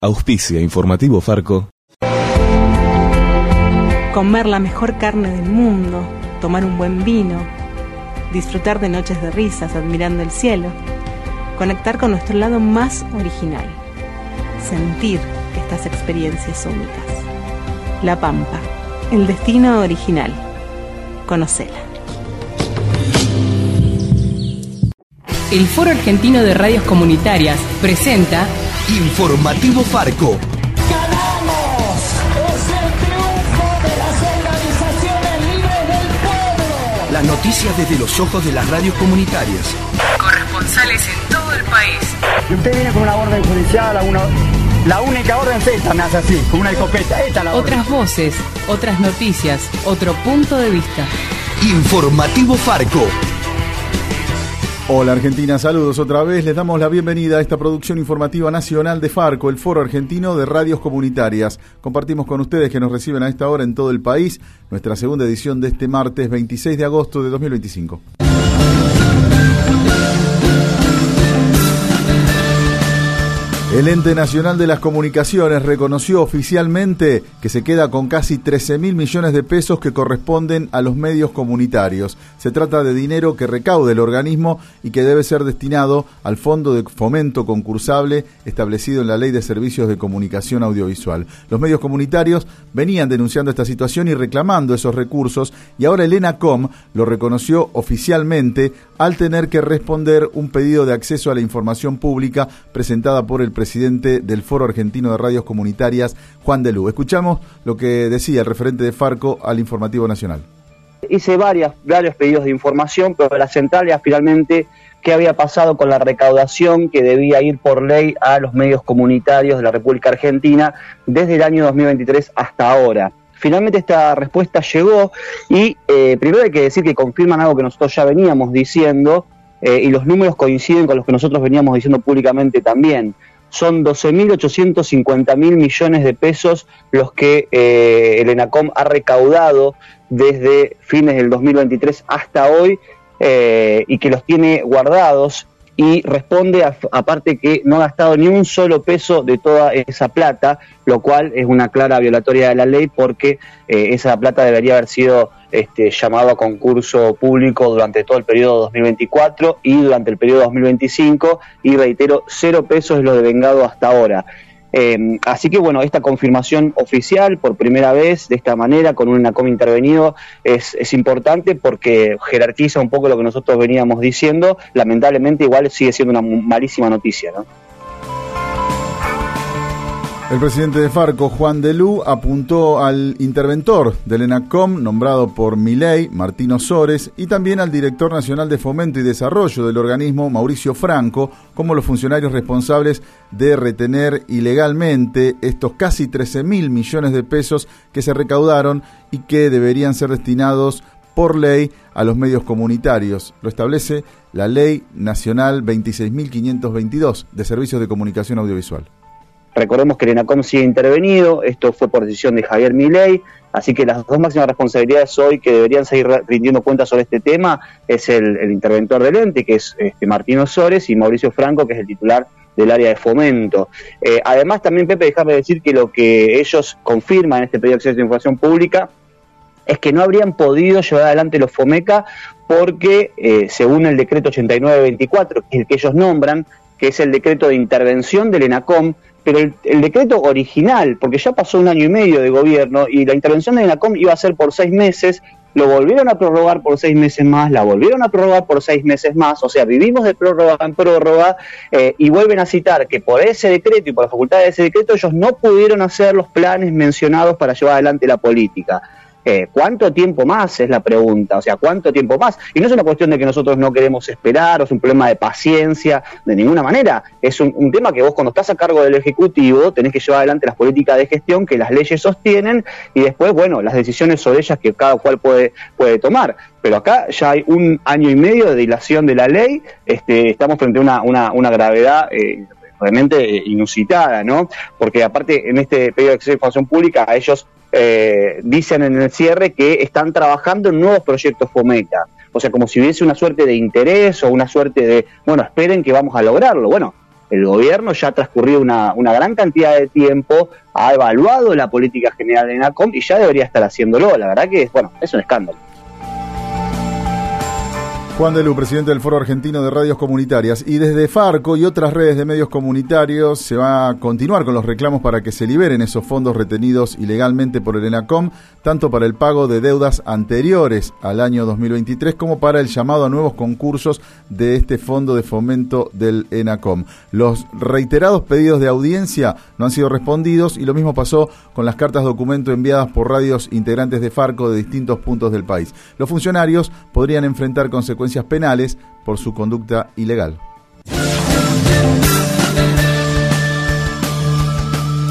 Auspicia Informativo Farco. Comer la mejor carne del mundo, tomar un buen vino, disfrutar de noches de risas admirando el cielo, conectar con nuestro lado más original, sentir estas experiencias únicas. La Pampa, el destino original. Conocela. El Foro Argentino de Radios Comunitarias presenta Informativo Farco. ¡Ganamos! ¡Es el triunfo de las organizaciones libres del pueblo! Las noticias desde los ojos de las radios comunitarias. corresponsales en todo el país. Y usted viene con una orden judicial, a una- la única orden es esta, me hace así, con una escopeta. Esta es la orden. Otras voces, otras noticias, otro punto de vista. Informativo Farco. Hola Argentina, saludos otra vez. Les damos la bienvenida a esta producción informativa nacional de Farco, el Foro Argentino de Radios Comunitarias. Compartimos con ustedes que nos reciben a esta hora en todo el país nuestra segunda edición de este martes 26 de agosto de 2025. El Ente Nacional de las Comunicaciones reconoció oficialmente que se queda con casi 13 mil millones de pesos que corresponden a los medios comunitarios. Se trata de dinero que recaude el organismo y que debe ser destinado al Fondo de Fomento Concursable establecido en la Ley de Servicios de Comunicación Audiovisual. Los medios comunitarios venían denunciando esta situación y reclamando esos recursos y ahora el ENACOM lo reconoció oficialmente al tener que responder un pedido de acceso a la información pública presentada por el presidente del Foro Argentino de Radios Comunitarias, Juan de. Escuchamos lo que decía el referente de Farco al Informativo Nacional. hice varias, varios pedidos de información, pero la central era finalmente qué había pasado con la recaudación que debía ir por ley a los medios comunitarios de la República Argentina desde el año 2023 hasta ahora. Finalmente esta respuesta llegó y eh, primero hay que decir que confirman algo que nosotros ya veníamos diciendo eh, y los números coinciden con los que nosotros veníamos diciendo públicamente también. Son 12.850 mil millones de pesos los que eh, el ENACOM ha recaudado desde fines del 2023 hasta hoy eh, y que los tiene guardados y responde a- aparte que no ha gastado ni un solo peso de toda esa plata, lo cual es una clara violatoria de la ley porque eh, esa plata debería haber sido este, llamado a concurso público durante todo el periodo 2024 y durante el periodo 2025 y reitero, cero pesos es lo devengado hasta ahora. Eh, así que bueno, esta confirmación oficial por primera vez de esta manera con un NACOM intervenido es, es importante porque jerarquiza un poco lo que nosotros veníamos diciendo. Lamentablemente igual sigue siendo una malísima noticia. ¿no? El presidente de Farco, Juan de Lu, apuntó al interventor del ENACOM, nombrado por Milei, Martino Sores, y también al director nacional de Fomento y Desarrollo del organismo, Mauricio Franco, como los funcionarios responsables de retener ilegalmente estos casi 13 mil millones de pesos que se recaudaron y que deberían ser destinados por ley a los medios comunitarios. Lo establece la Ley Nacional 26.522 de Servicios de Comunicación Audiovisual. Recordemos que el ENACOM sigue intervenido, esto fue por decisión de Javier Milei, así que las dos máximas responsabilidades hoy que deberían seguir rindiendo cuentas sobre este tema es el, el interventor del ente, que es este, Martino Sores, y Mauricio Franco, que es el titular del área de fomento. Eh, además, también, Pepe, dejarme decir que lo que ellos confirman en este pedido de acceso a información pública es que no habrían podido llevar adelante los FOMECA porque, eh, según el decreto 8924, que es el que ellos nombran, que es el decreto de intervención del ENACOM, pero el, decreto original, porque ya pasó un año y medio de gobierno y la intervención del ENACOM iba a ser por seis meses, lo volvieron a prorrogar por seis meses más, la volvieron a prorrogar por seis meses más, o sea, vivimos de prórroga en prórroga eh, y vuelven a citar que por ese decreto y por la facultad de ese decreto ellos no pudieron hacer los planes mencionados para llevar adelante la política. Eh, ¿Cuánto tiempo más es la pregunta? O sea, ¿cuánto tiempo más? Y no es una cuestión de que nosotros no queremos esperar, o es un problema de paciencia, de ninguna manera. Es un, tema que vos cuando estás a cargo del Ejecutivo tenés que llevar adelante las políticas de gestión que las leyes sostienen y después, bueno, las decisiones sobre ellas que cada cual puede, puede tomar. Pero acá ya hay un año y medio de dilación de la ley, este, estamos frente a una, una, una gravedad eh, realmente eh, inusitada, ¿no? Porque aparte en este periodo de acceso a información pública ellos eh, dicen en el cierre que están trabajando en nuevos proyectos FOMECA. O sea, como si hubiese una suerte de interés o una suerte de, bueno, esperen que vamos a lograrlo. Bueno, el gobierno ya ha transcurrido una, una gran cantidad de tiempo, ha evaluado la política general de ENACOM y ya debería estar haciéndolo. La verdad que, bueno, es un escándalo. Juan Lu, presidente del Foro Argentino de Radios Comunitarias. Y desde Farco y otras redes de medios comunitarios se va a continuar con los reclamos para que se liberen esos fondos retenidos ilegalmente por el ENACOM, tanto para el pago de deudas anteriores al año 2023 como para el llamado a nuevos concursos de este fondo de fomento del ENACOM. Los reiterados pedidos de audiencia no han sido respondidos y lo mismo pasó con las cartas documento enviadas por radios integrantes de Farco de distintos puntos del país. Los funcionarios podrían enfrentar penales por su conducta ilegal.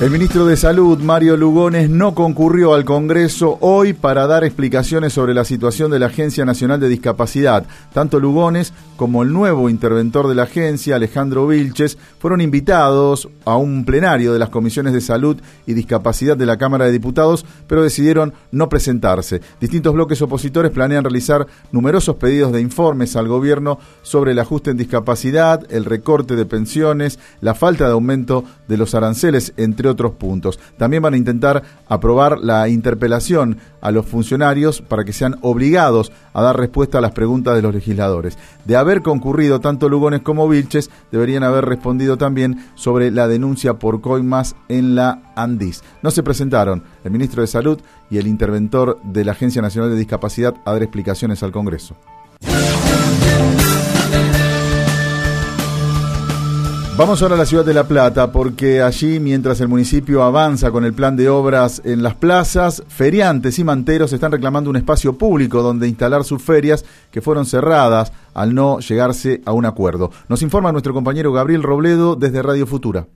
El ministro de Salud, Mario Lugones, no concurrió al Congreso hoy para dar explicaciones sobre la situación de la Agencia Nacional de Discapacidad. Tanto Lugones como el nuevo interventor de la agencia, Alejandro Vilches, fueron invitados a un plenario de las comisiones de salud y discapacidad de la Cámara de Diputados, pero decidieron no presentarse. Distintos bloques opositores planean realizar numerosos pedidos de informes al gobierno sobre el ajuste en discapacidad, el recorte de pensiones, la falta de aumento de los aranceles, entre otros puntos. También van a intentar aprobar la interpelación a los funcionarios para que sean obligados a dar respuesta a las preguntas de los legisladores. De haber concurrido tanto Lugones como Vilches, deberían haber respondido también sobre la denuncia por coimas en la Andis. No se presentaron el ministro de Salud y el interventor de la Agencia Nacional de Discapacidad a dar explicaciones al Congreso. Vamos ahora a la ciudad de La Plata, porque allí, mientras el municipio avanza con el plan de obras en las plazas, feriantes y manteros están reclamando un espacio público donde instalar sus ferias que fueron cerradas al no llegarse a un acuerdo. Nos informa nuestro compañero Gabriel Robledo desde Radio Futura.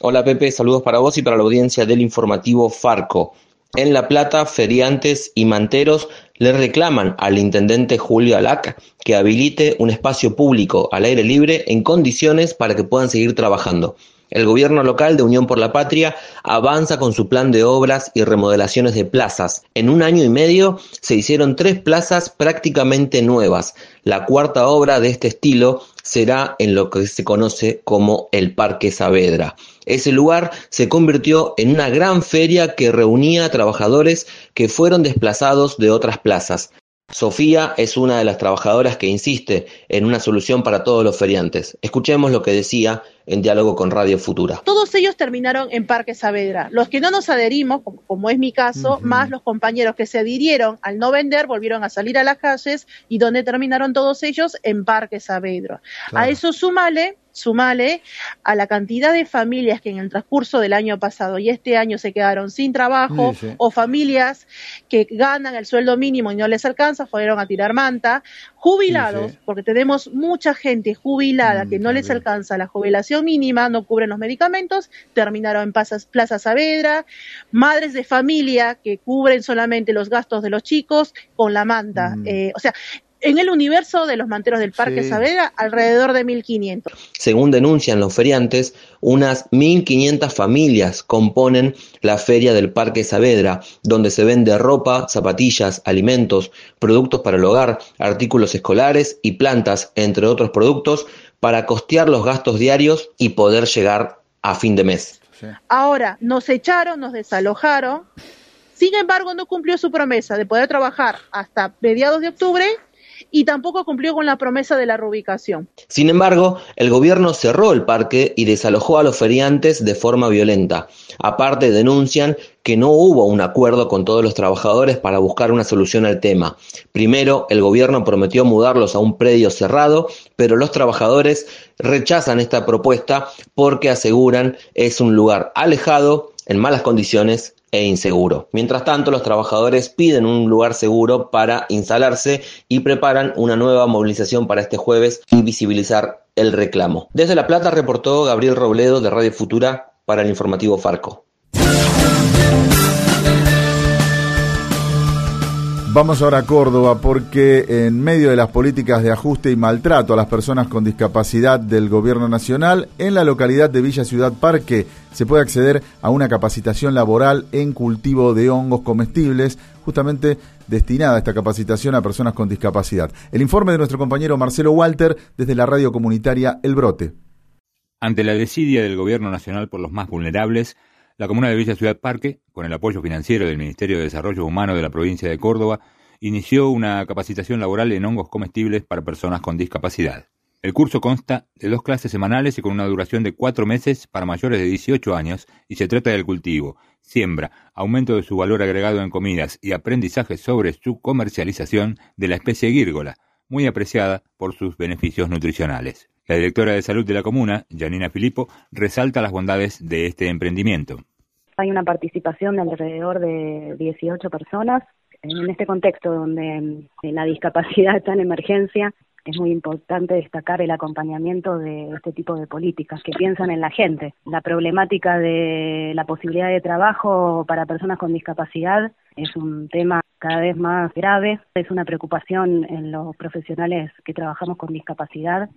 Hola Pepe, saludos para vos y para la audiencia del informativo Farco. En La Plata, feriantes y manteros le reclaman al intendente Julio Alac que habilite un espacio público al aire libre en condiciones para que puedan seguir trabajando. El gobierno local de Unión por la Patria avanza con su plan de obras y remodelaciones de plazas. En un año y medio se hicieron tres plazas prácticamente nuevas. La cuarta obra de este estilo será en lo que se conoce como el Parque Saavedra. Ese lugar se convirtió en una gran feria que reunía a trabajadores que fueron desplazados de otras plazas. Sofía es una de las trabajadoras que insiste en una solución para todos los feriantes. Escuchemos lo que decía en diálogo con Radio Futura. Todos ellos terminaron en Parque Saavedra. Los que no nos adherimos, como, es mi caso, más los compañeros que se adhirieron al no vender, volvieron a salir a las calles y donde terminaron todos ellos en Parque Saavedra. A eso súmale sumale a la cantidad de familias que en el transcurso del año pasado y este año se quedaron sin trabajo o familias que ganan el sueldo mínimo y no les alcanza, fueron a tirar manta, jubilados, porque tenemos mucha gente jubilada mm, que no les alcanza la jubilación mínima, no cubren los medicamentos, terminaron en Plaza Saavedra, madres de familia que cubren solamente los gastos de los chicos con la manta. Mm. Eh, o sea, en el universo de los manteros del Parque Saavedra, alrededor de 1.500. Según denuncian los feriantes, unas 1.500 familias componen la feria del Parque Saavedra, donde se vende ropa, zapatillas, alimentos, productos para el hogar, artículos escolares y plantas, entre otros productos, para costear los gastos diarios y poder llegar a fin de mes. Ahora, nos echaron, nos desalojaron. Sin embargo, no cumplió su promesa de poder trabajar hasta mediados de octubre y tampoco cumplió con la promesa de la reubicación. Sin embargo, el gobierno cerró el parque y desalojó a los feriantes de forma violenta. Aparte, denuncian que no hubo un acuerdo con todos los trabajadores para buscar una solución al tema. Primero, el gobierno prometió mudarlos a un predio cerrado, pero los trabajadores rechazan esta propuesta porque aseguran es un lugar alejado, en malas condiciones e inseguro. Mientras tanto, los trabajadores piden un lugar seguro para instalarse y preparan una nueva movilización para este jueves y visibilizar el reclamo. Desde La Plata reportó Gabriel Robledo de Radio Futura para el informativo Farco. Vamos ahora a Córdoba porque en medio de las políticas de ajuste y maltrato a las personas con discapacidad del gobierno nacional, en la localidad de Villa Ciudad Parque se puede acceder a una capacitación laboral en cultivo de hongos comestibles, justamente destinada a esta capacitación a personas con discapacidad. El informe de nuestro compañero Marcelo Walter desde la radio comunitaria El Brote. Ante la desidia del Gobierno Nacional por los más vulnerables, la Comuna de Villa Ciudad Parque, con el apoyo financiero del Ministerio de Desarrollo Humano de la provincia de Córdoba, inició una capacitación laboral en hongos comestibles para personas con discapacidad. El curso consta de dos clases semanales y con una duración de cuatro meses para mayores de 18 años y se trata del cultivo, siembra, aumento de su valor agregado en comidas y aprendizaje sobre su comercialización de la especie gírgola, muy apreciada por sus beneficios nutricionales. La directora de salud de la comuna, Janina Filippo, resalta las bondades de este emprendimiento. Hay una participación de alrededor de 18 personas en este contexto donde la discapacidad está en emergencia es muy importante destacar el acompañamiento de este tipo de políticas que piensan en la gente. La problemática de la posibilidad de trabajo para personas con discapacidad es un tema cada vez más grave, es una preocupación en los profesionales que trabajamos con discapacidad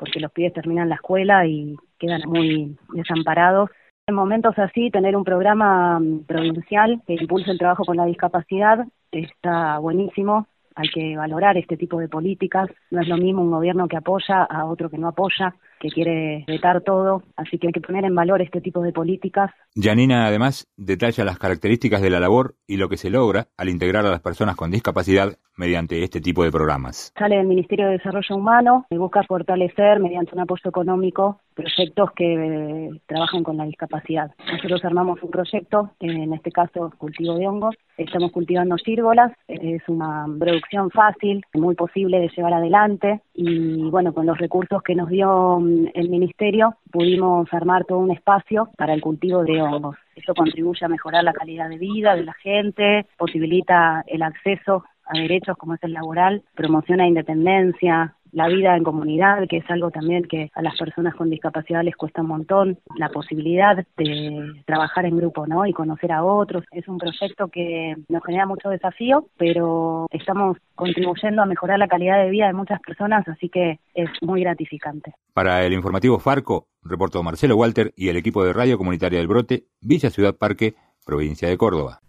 porque los pibes terminan la escuela y quedan muy desamparados. En momentos así, tener un programa provincial que impulse el trabajo con la discapacidad está buenísimo hay que valorar este tipo de políticas. No es lo mismo un gobierno que apoya a otro que no apoya, que quiere vetar todo. Así que hay que poner en valor este tipo de políticas. Janina además detalla las características de la labor y lo que se logra al integrar a las personas con discapacidad mediante este tipo de programas. Sale del Ministerio de Desarrollo Humano y busca fortalecer mediante un apoyo económico proyectos que eh, trabajan con la discapacidad. Nosotros armamos un proyecto, en este caso cultivo de hongos, estamos cultivando gírgolas, es una producción fácil, muy posible de llevar adelante y bueno, con los recursos que nos dio el Ministerio pudimos armar todo un espacio para el cultivo de hongos. Eso contribuye a mejorar la calidad de vida de la gente, posibilita el acceso a derechos como es el laboral, promociona independencia, la vida en comunidad, que es algo también que a las personas con discapacidad les cuesta un montón, la posibilidad de trabajar en grupo, ¿no? Y conocer a otros. Es un proyecto que nos genera mucho desafío, pero estamos contribuyendo a mejorar la calidad de vida de muchas personas, así que es muy gratificante. Para el informativo Farco, reportó Marcelo Walter y el equipo de Radio Comunitaria del Brote, Villa Ciudad Parque, provincia de Córdoba.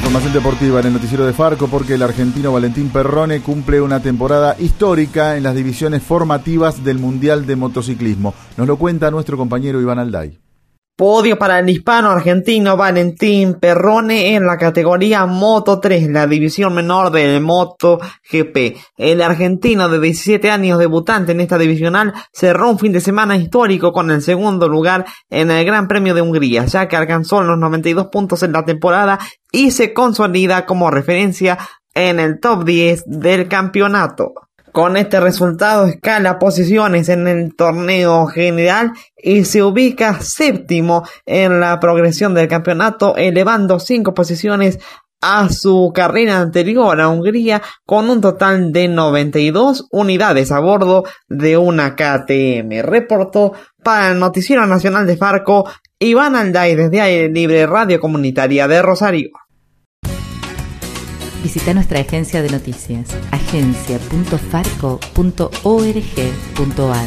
Información deportiva en el noticiero de Farco porque el argentino Valentín Perrone cumple una temporada histórica en las divisiones formativas del Mundial de Motociclismo. Nos lo cuenta nuestro compañero Iván Alday. Podio para el hispano argentino Valentín Perrone en la categoría Moto 3, la división menor del Moto GP. El argentino de 17 años debutante en esta divisional cerró un fin de semana histórico con el segundo lugar en el Gran Premio de Hungría, ya que alcanzó los 92 puntos en la temporada y se consolida como referencia en el top 10 del campeonato. Con este resultado escala posiciones en el torneo general y se ubica séptimo en la progresión del campeonato, elevando cinco posiciones a su carrera anterior a Hungría con un total de 92 unidades a bordo de una KTM. Reportó para el Noticiero Nacional de Farco Iván Alday desde Aire Libre Radio Comunitaria de Rosario. Visita nuestra agencia de noticias, agencia.farco.org.ar.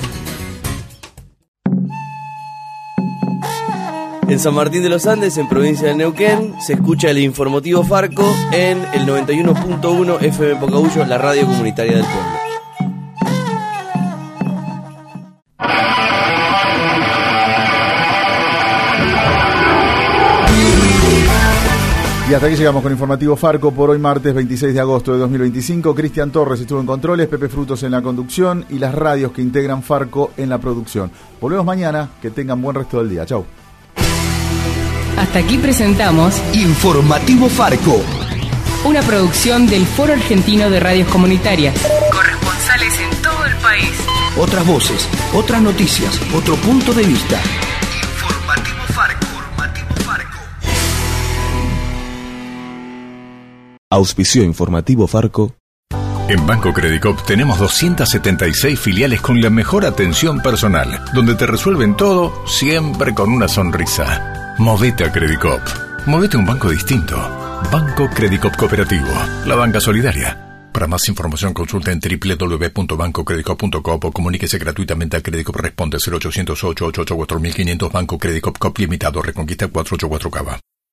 En San Martín de los Andes, en provincia de Neuquén, se escucha el informativo Farco en el 91.1 FM Pocahuyo, la radio comunitaria del pueblo. Y hasta aquí llegamos con Informativo Farco por hoy martes 26 de agosto de 2025. Cristian Torres estuvo en controles, Pepe Frutos en la conducción y las radios que integran Farco en la producción. Volvemos mañana, que tengan buen resto del día. Chau. Hasta aquí presentamos Informativo Farco. Una producción del Foro Argentino de Radios Comunitarias. Corresponsales en todo el país. Otras voces, otras noticias, otro punto de vista. Auspicio informativo Farco. En Banco Credicop tenemos 276 filiales con la mejor atención personal, donde te resuelven todo siempre con una sonrisa. Movete a Credicop. Movete a un banco distinto. Banco Credicop Cooperativo. La banca solidaria. Para más información consulta en www.bancocredicop.com o comuníquese gratuitamente a Credicop Responde 0800 888 4500 Banco Credicop Cop Limitado Reconquista 484 Cava.